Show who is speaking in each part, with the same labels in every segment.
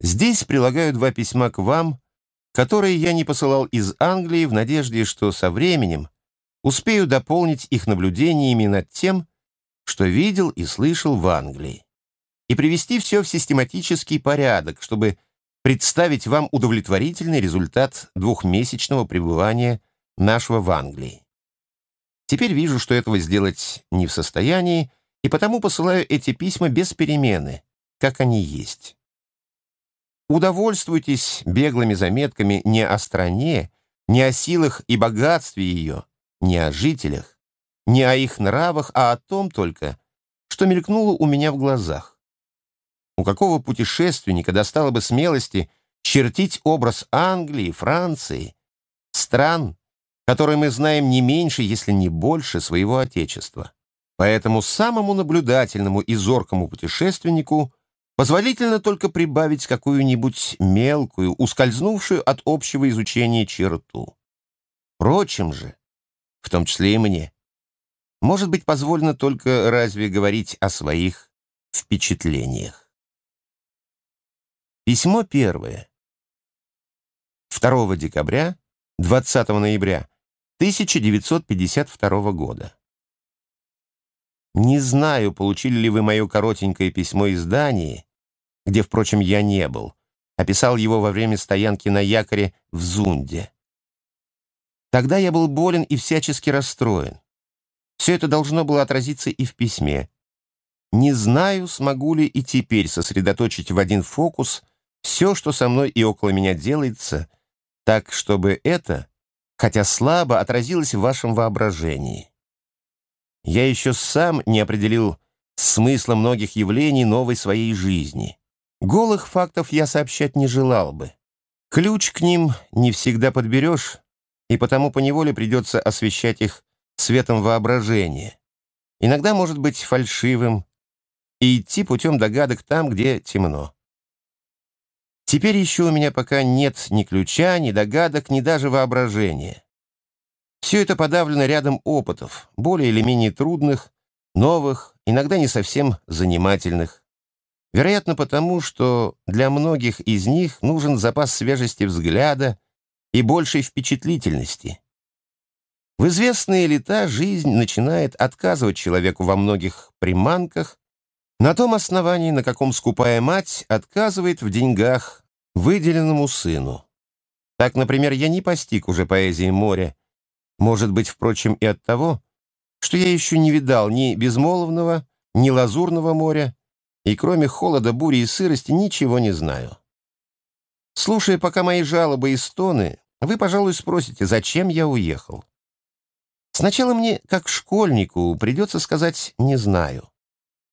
Speaker 1: Здесь прилагаю два письма к вам, которые я не посылал из Англии в надежде, что со временем успею дополнить их наблюдениями над тем, что видел и слышал в Англии, и привести все в систематический порядок, чтобы представить вам удовлетворительный результат двухмесячного пребывания нашего в Англии. Теперь вижу, что этого сделать не в состоянии, и потому посылаю эти письма без перемены, как они есть. Удовольствуйтесь беглыми заметками не о стране, не о силах и богатстве ее, не о жителях, не о их нравах, а о том только, что мелькнуло у меня в глазах. У какого путешественника достало бы смелости чертить образ Англии, Франции, стран, которые мы знаем не меньше, если не больше своего Отечества? Поэтому самому наблюдательному и зоркому путешественнику позволительно только прибавить какую-нибудь мелкую, ускользнувшую от общего изучения черту. Впрочем же, в том числе и мне, может быть позволено только разве говорить о своих впечатлениях. Письмо первое. 2 декабря, 20 ноября 1952 года. Не знаю, получили ли вы мое коротенькое письмо из Дании, где, впрочем, я не был. Описал его во время стоянки на якоре в Зунде. Тогда я был болен и всячески расстроен. Все это должно было отразиться и в письме. Не знаю, смогу ли и теперь сосредоточить в один фокус все, что со мной и около меня делается, так, чтобы это, хотя слабо, отразилось в вашем воображении. Я еще сам не определил смысла многих явлений новой своей жизни. Голых фактов я сообщать не желал бы. Ключ к ним не всегда подберешь, и потому поневоле придется освещать их светом воображения. Иногда может быть фальшивым и идти путем догадок там, где темно. Теперь еще у меня пока нет ни ключа, ни догадок, ни даже воображения. Все это подавлено рядом опытов, более или менее трудных, новых, иногда не совсем занимательных. Вероятно, потому, что для многих из них нужен запас свежести взгляда и большей впечатлительности. В известные лета жизнь начинает отказывать человеку во многих приманках, на том основании, на каком скупая мать отказывает в деньгах выделенному сыну. Так, например, я не постиг уже поэзии моря, может быть, впрочем, и от того, что я еще не видал ни безмолвного, ни лазурного моря, и кроме холода, бури и сырости ничего не знаю. Слушая пока мои жалобы и стоны, вы, пожалуй, спросите, зачем я уехал. Сначала мне, как школьнику, придется сказать «не знаю».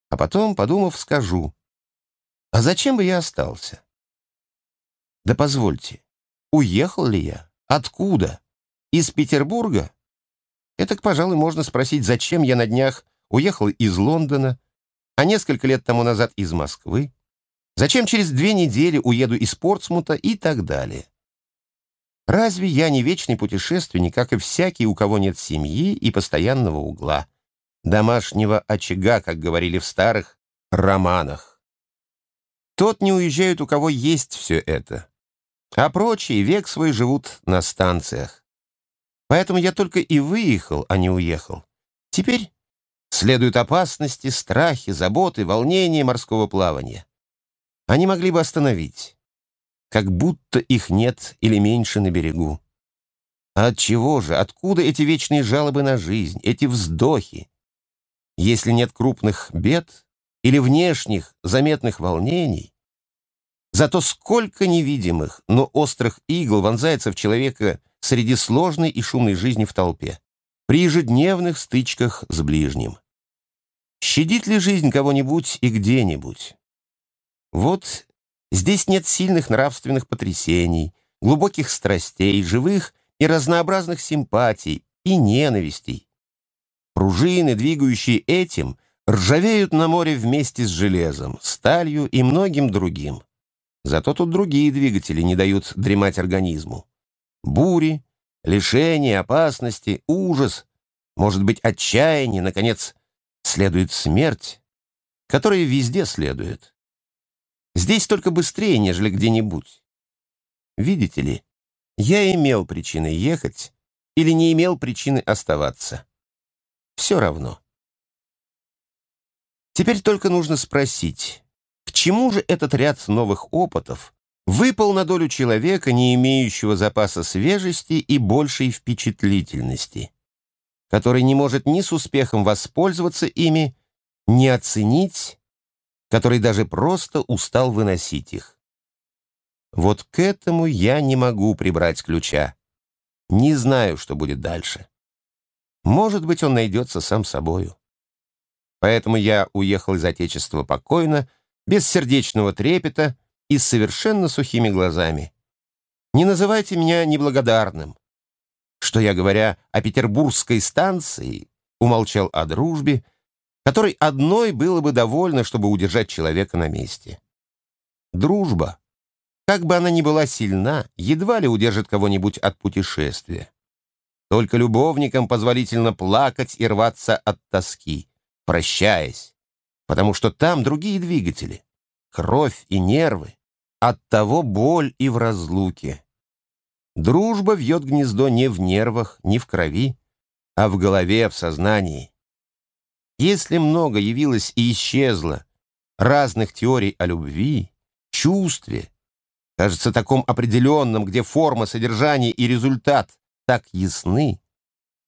Speaker 1: А потом, подумав, скажу. А зачем бы я остался? Да позвольте, уехал ли я? Откуда? Из Петербурга? Это, пожалуй, можно спросить, зачем я на днях уехал из Лондона, а несколько лет тому назад из Москвы, зачем через две недели уеду из Портсмута и так далее. Разве я не вечный путешественник, как и всякий, у кого нет семьи и постоянного угла, домашнего очага, как говорили в старых романах? Тот не уезжает, у кого есть все это, а прочие век свой живут на станциях. Поэтому я только и выехал, а не уехал. Теперь следуют опасности, страхи, заботы, волнения морского плавания. Они могли бы остановить, как будто их нет или меньше на берегу. А от чего же, откуда эти вечные жалобы на жизнь, эти вздохи? Если нет крупных бед или внешних заметных волнений, зато сколько невидимых, но острых игл вонзается в человека среди сложной и шумной жизни в толпе, при ежедневных стычках с ближним. Щадит ли жизнь кого-нибудь и где-нибудь? Вот здесь нет сильных нравственных потрясений, глубоких страстей, живых и разнообразных симпатий и ненавистей. Пружины, двигающие этим, ржавеют на море вместе с железом, сталью и многим другим. Зато тут другие двигатели не дают дремать организму. Бури, лишения, опасности, ужас, может быть, отчаяние, наконец, следует смерть, которая везде следует. Здесь только быстрее, нежели где-нибудь. Видите ли, я имел причины ехать или не имел причины оставаться. Все равно. Теперь только нужно спросить, к чему же этот ряд новых опытов выпал на долю человека, не имеющего запаса свежести и большей впечатлительности, который не может ни с успехом воспользоваться ими, ни оценить, который даже просто устал выносить их. Вот к этому я не могу прибрать ключа. Не знаю, что будет дальше. Может быть, он найдется сам собою. Поэтому я уехал из Отечества покойно, без сердечного трепета и с совершенно сухими глазами. Не называйте меня неблагодарным. Что я, говоря о петербургской станции, умолчал о дружбе, которой одной было бы довольно, чтобы удержать человека на месте. Дружба, как бы она ни была сильна, едва ли удержит кого-нибудь от путешествия. Только любовникам позволительно плакать и рваться от тоски, прощаясь, потому что там другие двигатели, кровь и нервы, оттого боль и в разлуке. Дружба вьет гнездо не в нервах, не в крови, а в голове, в сознании. Если много явилось и исчезло разных теорий о любви, чувстве, кажется, таком определенном, где форма, содержание и результат так ясны,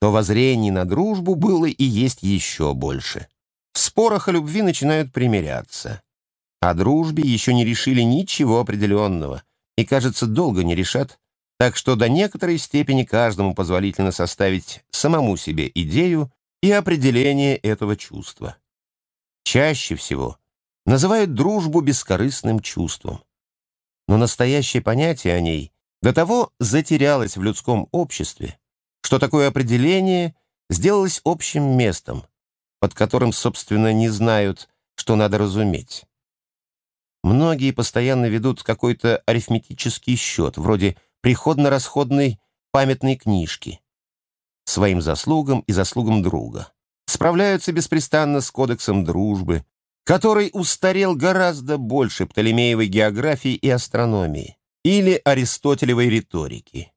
Speaker 1: то воззрений на дружбу было и есть еще больше. В спорах о любви начинают примиряться. О дружбе еще не решили ничего определенного и, кажется, долго не решат, так что до некоторой степени каждому позволительно составить самому себе идею и определение этого чувства. Чаще всего называют дружбу бескорыстным чувством но настоящее понятие о ней до того затерялось в людском обществе, что такое определение сделалось общим местом, под которым, собственно, не знают, что надо разуметь. Многие постоянно ведут какой-то арифметический счет, вроде приходно-расходной памятной книжки, своим заслугам и заслугам друга. Справляются беспрестанно с кодексом дружбы, который устарел гораздо больше Птолемеевой географии и астрономии или Аристотелевой риторики.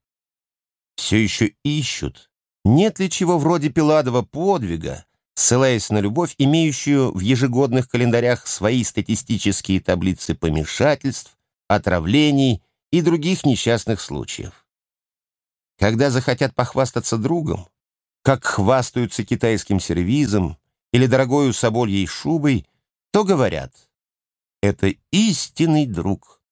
Speaker 1: Все еще ищут, нет ли чего вроде Пиладова подвига, ссылаясь на любовь, имеющую в ежегодных календарях свои статистические таблицы помешательств, отравлений и других несчастных случаев. Когда захотят похвастаться другом, как хвастаются китайским сервизом или дорогою собольей шубой, то говорят, это истинный друг.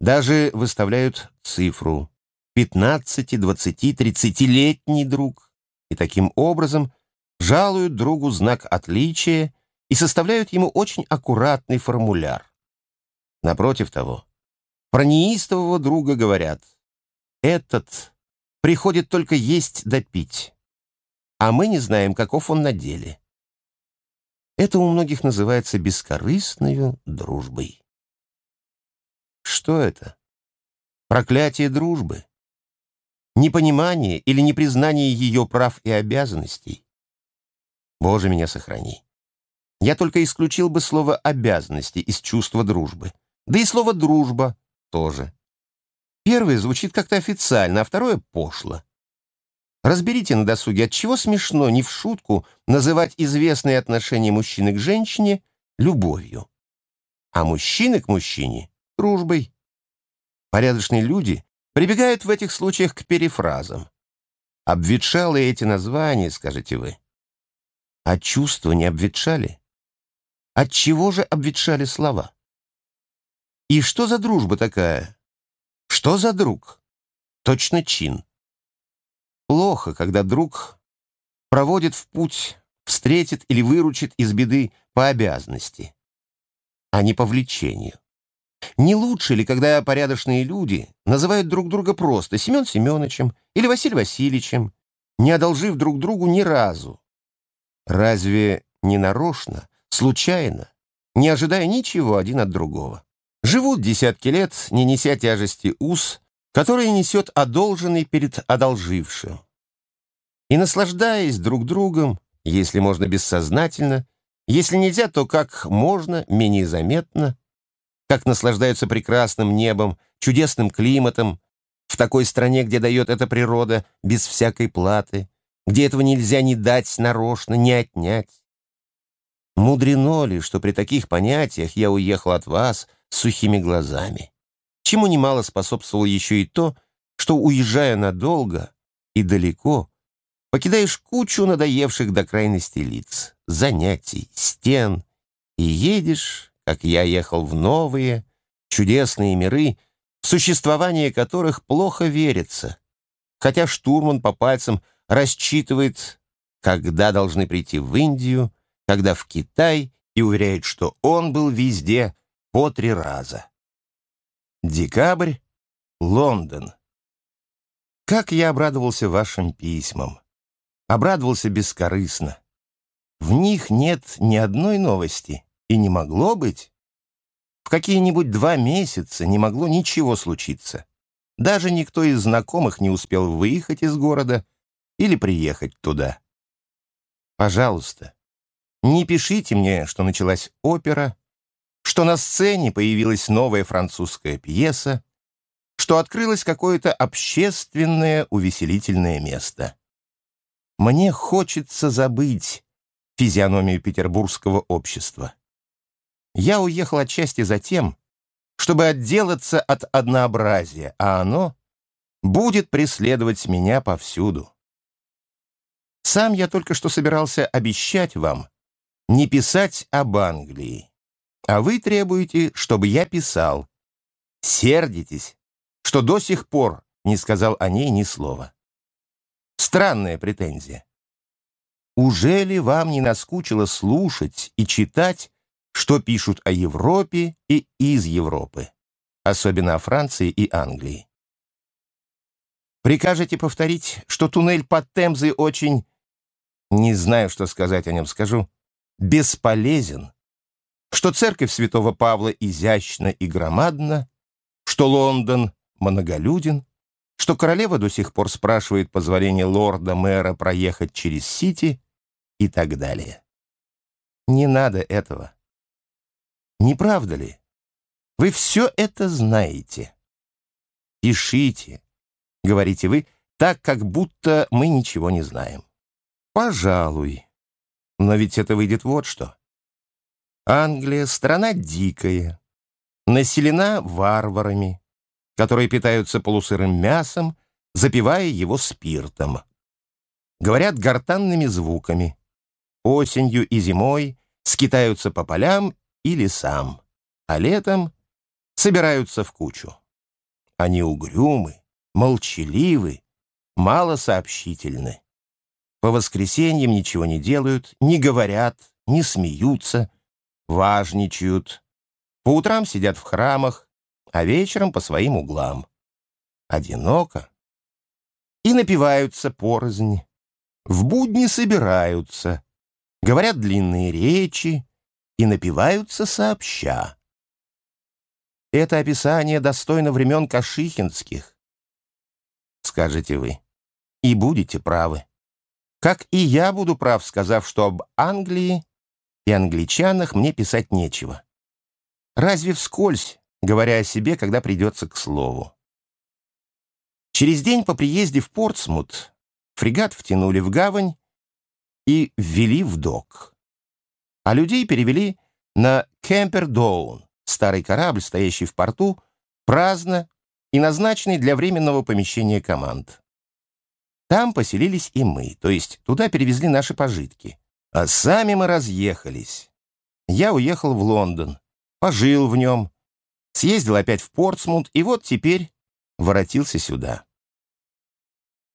Speaker 1: Даже выставляют цифру 15, 20, 30-летний друг. И таким образом жалуют другу знак отличия и составляют ему очень аккуратный формуляр. Напротив того, про неистового друга говорят, этот приходит только есть да пить, а мы не знаем, каков он на деле. Это у многих называется бескорыстной дружбой. Что это? Проклятие дружбы? Непонимание или непризнание ее прав и обязанностей? Боже, меня сохрани. Я только исключил бы слово «обязанности» из чувства дружбы. Да и слово «дружба» тоже. Первое звучит как-то официально, а второе — пошло. Разберите на досуге, от чего смешно не в шутку называть известные отношения мужчины к женщине любовью, а мужчины к мужчине — дружбой. Порядочные люди прибегают в этих случаях к перефразам. Обветшалые эти названия, скажете вы. А чувства не обветшали? От чего же обветшали слова? И что за дружба такая? Что за друг? Точно чин. Плохо, когда друг проводит в путь, встретит или выручит из беды по обязанности, а не по влечению. Не лучше ли, когда порядочные люди называют друг друга просто Семен Семеновичем или Василий Васильевичем, не одолжив друг другу ни разу? Разве не нарочно, случайно, не ожидая ничего один от другого? Живут десятки лет, не неся тяжести уз, который несет одолженный перед одолжившим. И наслаждаясь друг другом, если можно бессознательно, если нельзя, то как можно менее заметно, как наслаждаются прекрасным небом, чудесным климатом, в такой стране, где дает эта природа без всякой платы, где этого нельзя ни дать нарочно, ни отнять. Мудрено ли, что при таких понятиях я уехал от вас сухими глазами? Чему немало способствовало еще и то, что, уезжая надолго и далеко, покидаешь кучу надоевших до крайности лиц, занятий, стен, и едешь, как я ехал в новые, чудесные миры, в существование которых плохо верится, хотя штурман по пальцам рассчитывает, когда должны прийти в Индию, когда в Китай, и уверяет, что он был везде по три раза. Декабрь, Лондон. Как я обрадовался вашим письмам. Обрадовался бескорыстно. В них нет ни одной новости, и не могло быть. В какие-нибудь два месяца не могло ничего случиться. Даже никто из знакомых не успел выехать из города или приехать туда. Пожалуйста, не пишите мне, что началась опера, что на сцене появилась новая французская пьеса, что открылось какое-то общественное увеселительное место. Мне хочется забыть физиономию петербургского общества. Я уехал отчасти за тем, чтобы отделаться от однообразия, а оно будет преследовать меня повсюду. Сам я только что собирался обещать вам не писать об Англии, а вы требуете, чтобы я писал. Сердитесь, что до сих пор не сказал о ней ни слова. Странная претензия. Уже ли вам не наскучило слушать и читать что пишут о Европе и из Европы, особенно о Франции и Англии. Прикажете повторить, что туннель под Темзой очень, не знаю, что сказать о нем скажу, бесполезен, что церковь святого Павла изящна и громадна, что Лондон многолюден, что королева до сих пор спрашивает позволения лорда-мэра проехать через Сити и так далее. Не надо этого. Не правда ли? Вы все это знаете. Пишите, говорите вы, так, как будто мы ничего не знаем. Пожалуй. Но ведь это выйдет вот что. Англия — страна дикая, населена варварами, которые питаются полусырым мясом, запивая его спиртом. Говорят гортанными звуками. Осенью и зимой скитаются по полям и лесам, а летом собираются в кучу. Они угрюмы, молчаливы, малосообщительны. По воскресеньям ничего не делают, не говорят, не смеются, важничают. По утрам сидят в храмах, а вечером по своим углам. Одиноко. И напиваются порознь. В будни собираются, говорят длинные речи, и напиваются сообща. Это описание достойно времен Кашихинских, скажете вы, и будете правы. Как и я буду прав, сказав, что об Англии и англичанах мне писать нечего. Разве вскользь, говоря о себе, когда придется к слову. Через день по приезде в Портсмут фрегат втянули в гавань и ввели в док а людей перевели на Кемпердоун, старый корабль, стоящий в порту, праздно и назначенный для временного помещения команд. Там поселились и мы, то есть туда перевезли наши пожитки. А сами мы разъехались. Я уехал в Лондон, пожил в нем, съездил опять в Портсмут, и вот теперь воротился сюда.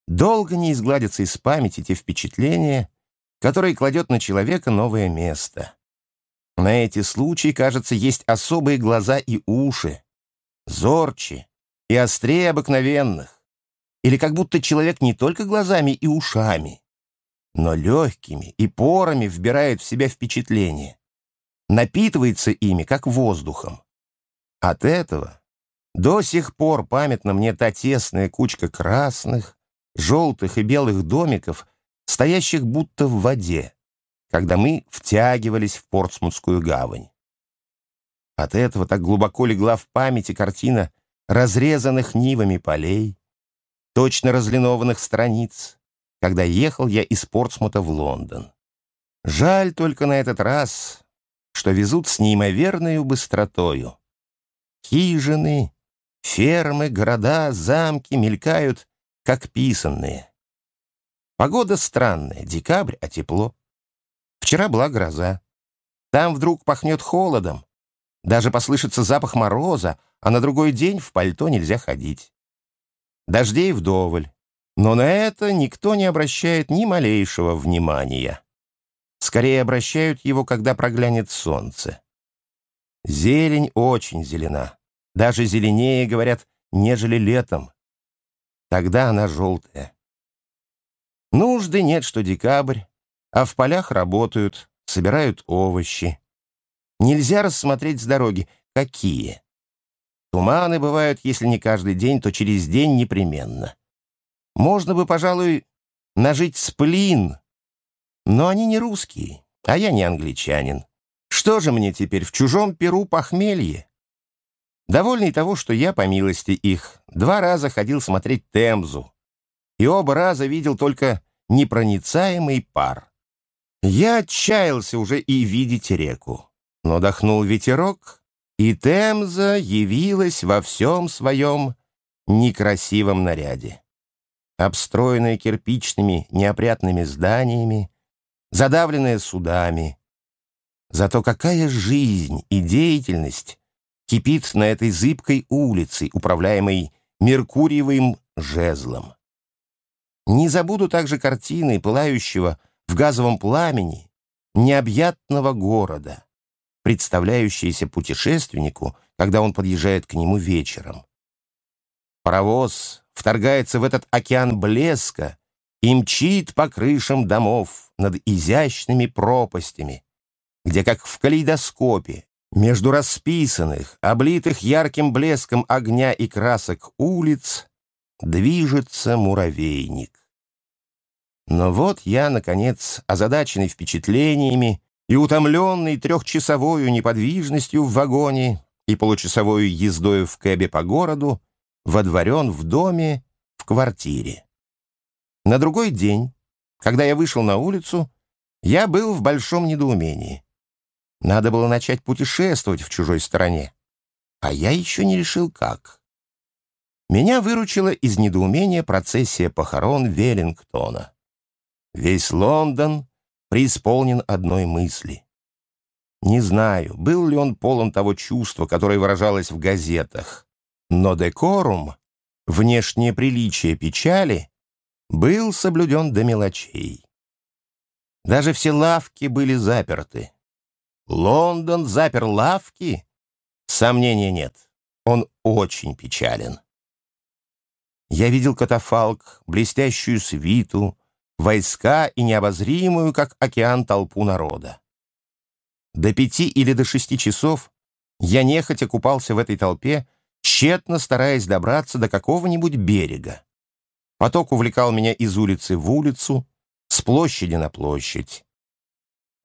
Speaker 1: Долго не изгладятся из памяти те впечатления, который кладет на человека новое место. На эти случаи, кажется, есть особые глаза и уши, зорче и острее обыкновенных. Или как будто человек не только глазами и ушами, но легкими и порами вбирает в себя впечатление, напитывается ими, как воздухом. От этого до сих пор памятна мне та тесная кучка красных, желтых и белых домиков, стоящих будто в воде, когда мы втягивались в Портсмутскую гавань. От этого так глубоко легла в памяти картина разрезанных нивами полей, точно разлинованных страниц, когда ехал я из Портсмута в Лондон. Жаль только на этот раз, что везут с неимоверной быстротою. Хижины, фермы, города, замки мелькают, как писанные. Погода странная, декабрь, а тепло. Вчера была гроза. Там вдруг пахнет холодом. Даже послышится запах мороза, а на другой день в пальто нельзя ходить. Дождей вдоволь. Но на это никто не обращает ни малейшего внимания. Скорее обращают его, когда проглянет солнце. Зелень очень зелена. Даже зеленее, говорят, нежели летом. Тогда она желтая. Нужды нет, что декабрь, а в полях работают, собирают овощи. Нельзя рассмотреть с дороги, какие. Туманы бывают, если не каждый день, то через день непременно. Можно бы, пожалуй, нажить сплин, но они не русские, а я не англичанин. Что же мне теперь в чужом перу похмелье? Довольный того, что я, по милости их, два раза ходил смотреть Темзу, и оба раза видел только непроницаемый пар. Я отчаялся уже и видеть реку, но дохнул ветерок, и Темза явилась во всем своем некрасивом наряде. Обстроенная кирпичными неопрятными зданиями, задавленная судами. Зато какая жизнь и деятельность кипит на этой зыбкой улице, управляемой Меркуриевым жезлом. Не забуду также картины, пылающего в газовом пламени, необъятного города, представляющиеся путешественнику, когда он подъезжает к нему вечером. Паровоз вторгается в этот океан блеска и мчит по крышам домов над изящными пропастями, где, как в калейдоскопе, между расписанных, облитых ярким блеском огня и красок улиц, движется муравейник. Но вот я, наконец, озадаченный впечатлениями и утомленный трехчасовою неподвижностью в вагоне и получасовою ездою в кэбе по городу, водворен в доме, в квартире. На другой день, когда я вышел на улицу, я был в большом недоумении. Надо было начать путешествовать в чужой стране, а я еще не решил, как. Меня выручила из недоумения процессия похорон Веллингтона. Весь Лондон преисполнен одной мысли. Не знаю, был ли он полон того чувства, которое выражалось в газетах, но декорум, внешнее приличие печали, был соблюден до мелочей. Даже все лавки были заперты. Лондон запер лавки? Сомнения нет. Он очень печален. Я видел катафалк, блестящую свиту, войска и необозримую, как океан, толпу народа. До пяти или до шести часов я нехотя купался в этой толпе, тщетно стараясь добраться до какого-нибудь берега. Поток увлекал меня из улицы в улицу, с площади на площадь.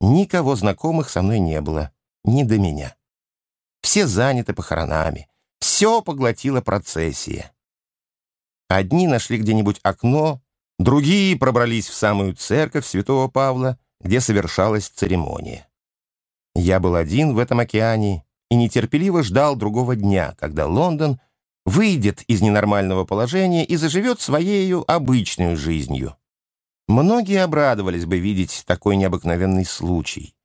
Speaker 1: Никого знакомых со мной не было, ни до меня. Все заняты похоронами, все поглотила процессия. Одни нашли где-нибудь окно, другие пробрались в самую церковь святого Павла, где совершалась церемония. Я был один в этом океане и нетерпеливо ждал другого дня, когда Лондон выйдет из ненормального положения и заживет своею обычной жизнью. Многие обрадовались бы видеть такой необыкновенный случай.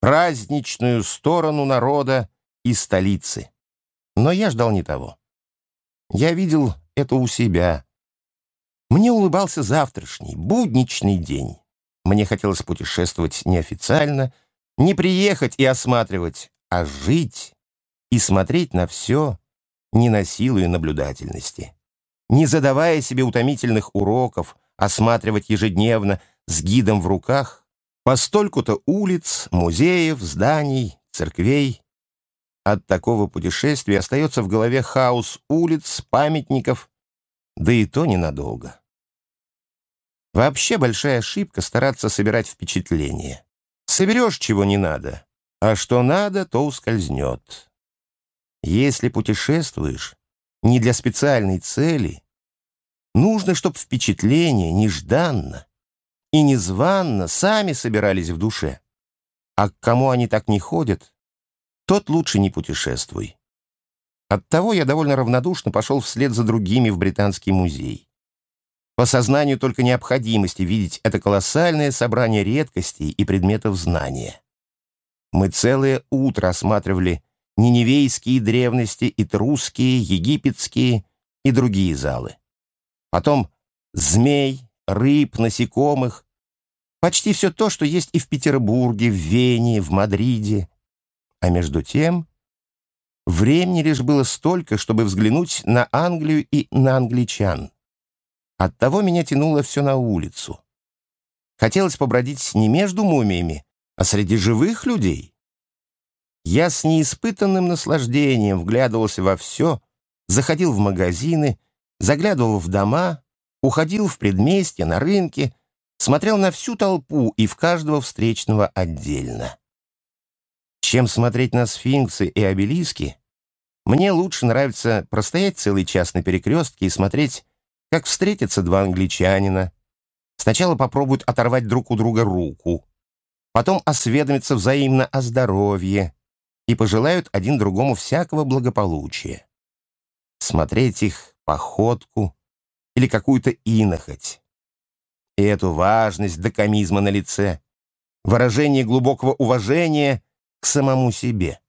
Speaker 1: Праздничную сторону народа и столицы. Но я ждал не того. Я видел это у себя. Мне улыбался завтрашний, будничный день. Мне хотелось путешествовать неофициально, не приехать и осматривать, а жить и смотреть на все, не насилуя наблюдательности, не задавая себе утомительных уроков, осматривать ежедневно с гидом в руках по стольку-то улиц, музеев, зданий, церквей. От такого путешествия остается в голове хаос улиц, памятников, да и то ненадолго. Вообще большая ошибка стараться собирать впечатления. Соберешь, чего не надо, а что надо, то ускользнет. Если путешествуешь не для специальной цели, нужно, чтобы впечатления нежданно и незванно сами собирались в душе. А к кому они так не ходят, тот лучше не путешествуй. Оттого я довольно равнодушно пошел вслед за другими в Британский музей. По сознанию только необходимости видеть это колоссальное собрание редкостей и предметов знания. Мы целое утро осматривали ниневейские древности, этрусские, египетские и другие залы. Потом змей, рыб, насекомых. Почти все то, что есть и в Петербурге, в Вене, в Мадриде. А между тем, времени лишь было столько, чтобы взглянуть на Англию и на англичан. Оттого меня тянуло все на улицу. Хотелось побродить не между мумиями, а среди живых людей. Я с неиспытанным наслаждением вглядывался во все, заходил в магазины, заглядывал в дома, уходил в предместья, на рынки, смотрел на всю толпу и в каждого встречного отдельно. Чем смотреть на сфинксы и обелиски, мне лучше нравится простоять целый час на перекрестке и смотреть, как встретятся два англичанина. Сначала попробуют оторвать друг у друга руку, потом осведомиться взаимно о здоровье и пожелают один другому всякого благополучия. Смотреть их походку или какую-то инохоть. И эту важность до комизма на лице, выражение глубокого уважения к самому себе,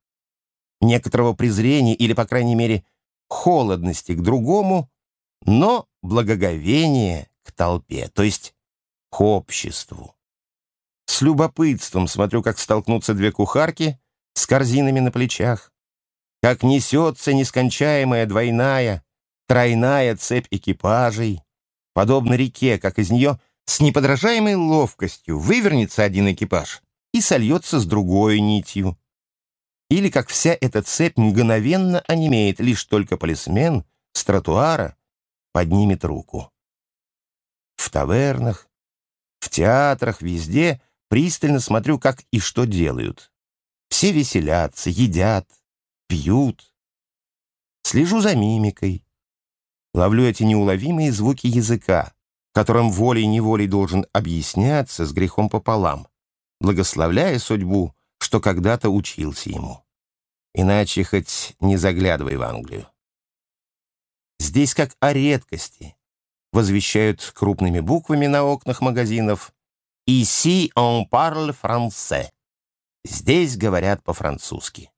Speaker 1: некоторого презрения или, по крайней мере, холодности к другому, но благоговение к толпе, то есть к обществу. С любопытством смотрю, как столкнутся две кухарки с корзинами на плечах, как несется нескончаемая двойная, тройная цепь экипажей, подобно реке, как из нее с неподражаемой ловкостью вывернется один экипаж и сольется с другой нитью. Или как вся эта цепь мгновенно онемеет, лишь только полисмен с тротуара поднимет руку. В тавернах, в театрах, везде пристально смотрю, как и что делают. Все веселятся, едят, пьют. Слежу за мимикой. Ловлю эти неуловимые звуки языка, которым волей-неволей должен объясняться с грехом пополам, благословляя судьбу, что когда-то учился ему. Иначе хоть не заглядывай в Англию. Здесь как о редкости. Возвещают крупными буквами на окнах магазинов «Ici on parle français». Здесь говорят по-французски.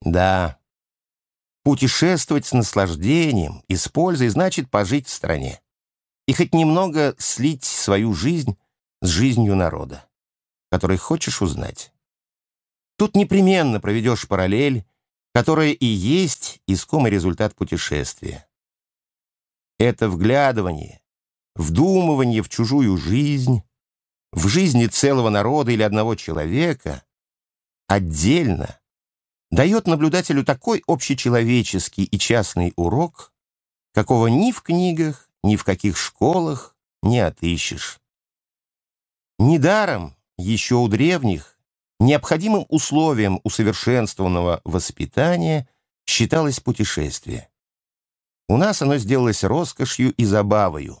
Speaker 1: Да, путешествовать с наслаждением и с пользой значит пожить в стране. И хоть немного слить свою жизнь с жизнью народа, который хочешь узнать. Тут непременно проведешь параллель которое и есть искомый результат путешествия. Это вглядывание, вдумывание в чужую жизнь, в жизни целого народа или одного человека отдельно дает наблюдателю такой общечеловеческий и частный урок, какого ни в книгах, ни в каких школах не отыщешь. Недаром еще у древних Необходимым условием усовершенствованного воспитания считалось путешествие. У нас оно сделалось роскошью и забавою.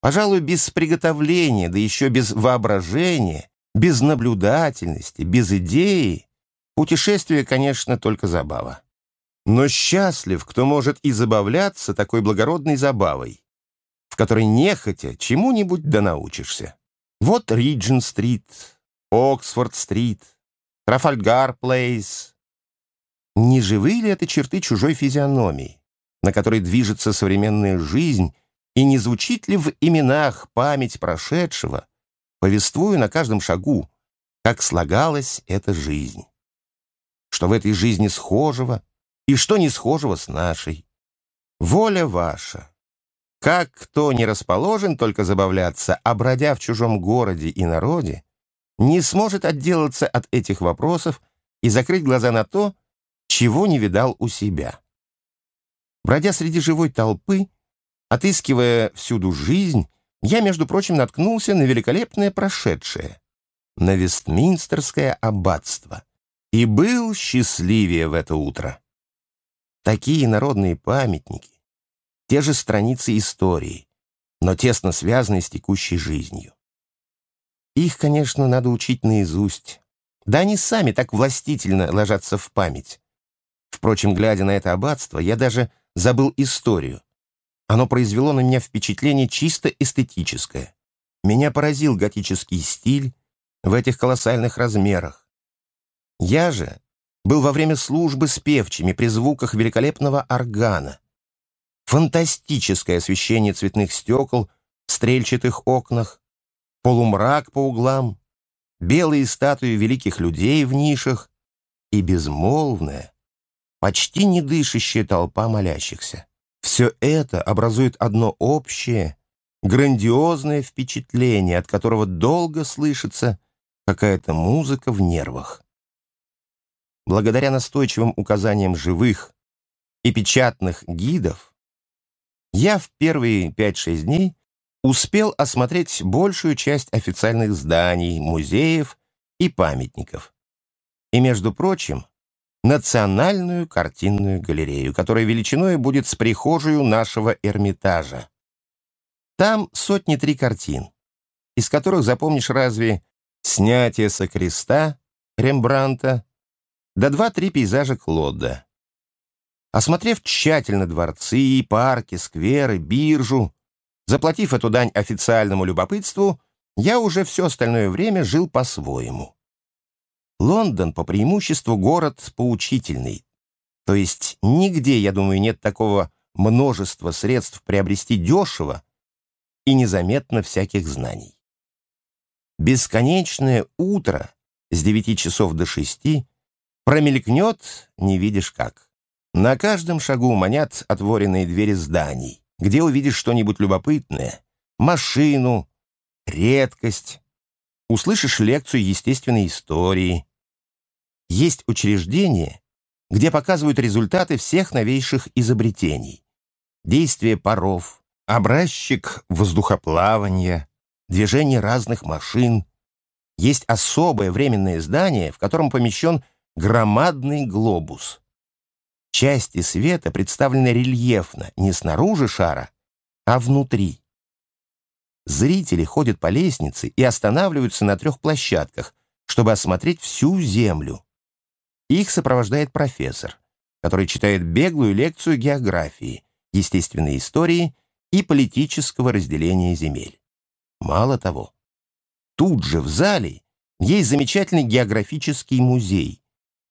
Speaker 1: Пожалуй, без приготовления, да еще без воображения, без наблюдательности, без идеи, путешествие, конечно, только забава. Но счастлив, кто может и забавляться такой благородной забавой, в которой нехотя чему-нибудь да. Вот Риджин-стрит, Оксфорд-стрит, Трафальгар-плейс. Не живы ли это черты чужой физиономии, на которой движется современная жизнь, и не звучит ли в именах память прошедшего, повествуя на каждом шагу, как слагалась эта жизнь? Что в этой жизни схожего и что не схожего с нашей? Воля ваша. Как кто не расположен только забавляться, а бродя в чужом городе и народе, не сможет отделаться от этих вопросов и закрыть глаза на то, чего не видал у себя. Бродя среди живой толпы, отыскивая всюду жизнь, я, между прочим, наткнулся на великолепное прошедшее, на Вестминстерское аббатство, И был счастливее в это утро. Такие народные памятники, те же страницы истории, но тесно связанные с текущей жизнью. Их, конечно, надо учить наизусть. Да они сами так властительно ложатся в память. Впрочем, глядя на это аббатство, я даже забыл историю. Оно произвело на меня впечатление чисто эстетическое. Меня поразил готический стиль в этих колоссальных размерах. Я же был во время службы с певчими при звуках великолепного органа. Фантастическое освещение цветных стекол в стрельчатых окнах, полумрак по углам, белые статуи великих людей в нишах и безмолвная, почти не дышащая толпа молящихся. Все это образует одно общее, грандиозное впечатление, от которого долго слышится какая-то музыка в нервах. Благодаря настойчивым указаниям живых и печатных гидов, я в первые 5-6 дней успел осмотреть большую часть официальных зданий, музеев и памятников. И, между прочим, Национальную картинную галерею, которая величиной будет с прихожей нашего Эрмитажа. Там сотни три картин, из которых запомнишь разве «Снятие со креста» Рембранта, да два-три пейзажа Клода. Осмотрев тщательно дворцы, парки, скверы, биржу, заплатив эту дань официальному любопытству, я уже все остальное время жил по-своему. Лондон по преимуществу город поучительный. То есть нигде, я думаю, нет такого множества средств приобрести дешево и незаметно всяких знаний. Бесконечное утро с 9 часов до 6 промелькнет, не видишь как. На каждом шагу манят отворенные двери зданий, где увидишь что-нибудь любопытное, машину, редкость, услышишь лекцию естественной истории, есть учреждения, где показывают результаты всех новейших изобретений. Действие паров, образчик воздухоплавания, движение разных машин. Есть особое временное здание, в котором помещен громадный глобус. Части света представлены рельефно не снаружи шара, а внутри. Зрители ходят по лестнице и останавливаются на трех площадках, чтобы осмотреть всю Землю. Их сопровождает профессор, который читает беглую лекцию географии, естественной истории и политического разделения земель. Мало того, тут же в зале есть замечательный географический музей,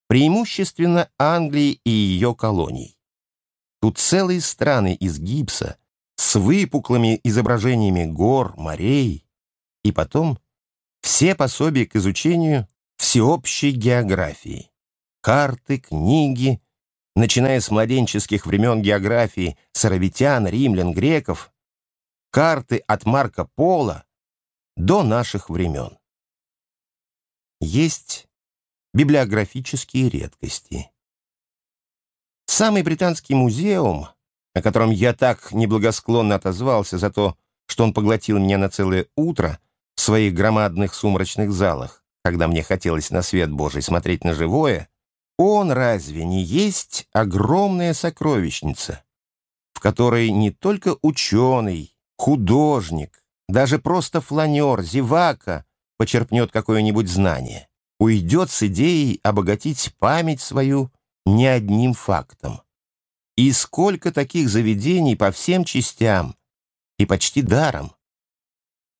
Speaker 1: преимущественно Англии и ее колоний. Тут целые страны из гипса с выпуклыми изображениями гор, морей, и потом все пособия к изучению всеобщей географии карты, книги, начиная с младенческих времен географии саравитян, римлян, греков, карты от Марка Пола до наших времен. Есть библиографические редкости. Самый британский музеум, о котором я так неблагосклонно отозвался за то, что он поглотил меня на целое утро в своих громадных сумрачных залах, когда мне хотелось на свет Божий смотреть на живое, он разве не есть огромная сокровищница, в которой не только ученый, художник, даже просто фланер, зевака почерпнет какое-нибудь знание, уйдет с идеей обогатить память свою не одним фактом. И сколько таких заведений по всем частям, и почти даром.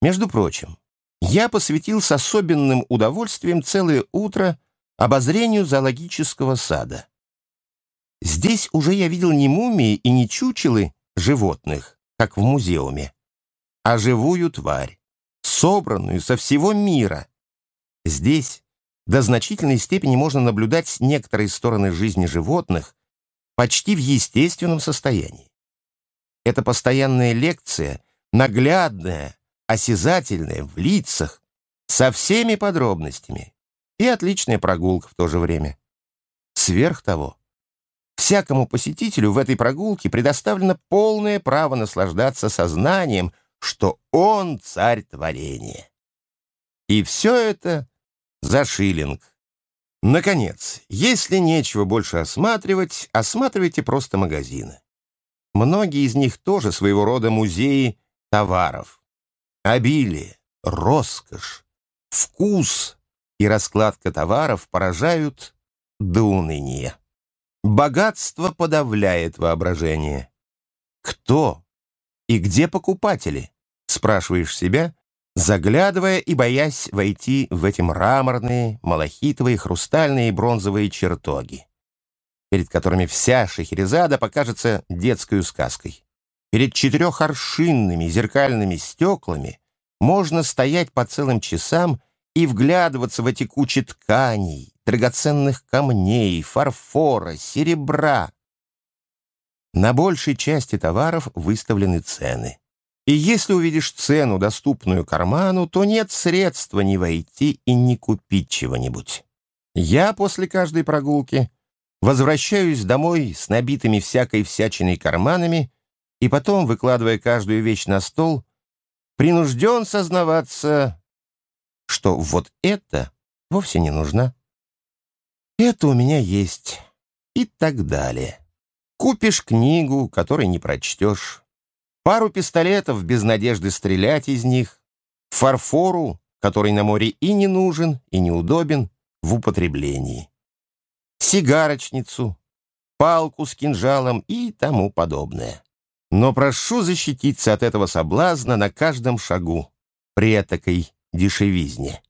Speaker 1: Между прочим, я посвятил с особенным удовольствием целое утро обозрению зоологического сада. Здесь уже я видел не мумии и не чучелы животных, как в музеуме, а живую тварь, собранную со всего мира. Здесь до значительной степени можно наблюдать некоторые стороны жизни животных почти в естественном состоянии. Это постоянная лекция, наглядная, осязательная, в лицах, со всеми подробностями, и отличная прогулка в то же время. Сверх того, всякому посетителю в этой прогулке предоставлено полное право наслаждаться сознанием, что он царь творения. И все это за шиллинг. Наконец, если нечего больше осматривать, осматривайте просто магазины. Многие из них тоже своего рода музеи товаров. Обилие, роскошь, вкус и раскладка товаров поражают до уныния. Богатство подавляет воображение. Кто и где покупатели? Спрашиваешь себя, заглядывая и боясь войти в эти мраморные, малахитовые, хрустальные и бронзовые чертоги, перед которыми вся Шахерезада покажется детской сказкой. Перед четырехоршинными зеркальными стеклами можно стоять по целым часам и вглядываться в эти кучи тканей, драгоценных камней, фарфора, серебра. На большей части товаров выставлены цены. И если увидишь цену, доступную карману, то нет средства не войти и не купить чего-нибудь. Я после каждой прогулки возвращаюсь домой с набитыми всякой всячиной карманами и потом, выкладывая каждую вещь на стол, принужден сознаваться, что вот это вовсе не нужна. Это у меня есть и так далее. Купишь книгу, которой не прочтешь пару пистолетов без надежды стрелять из них, фарфору, который на море и не нужен, и неудобен в употреблении, сигарочницу, палку с кинжалом и тому подобное. Но прошу защититься от этого соблазна на каждом шагу при этакой дешевизне.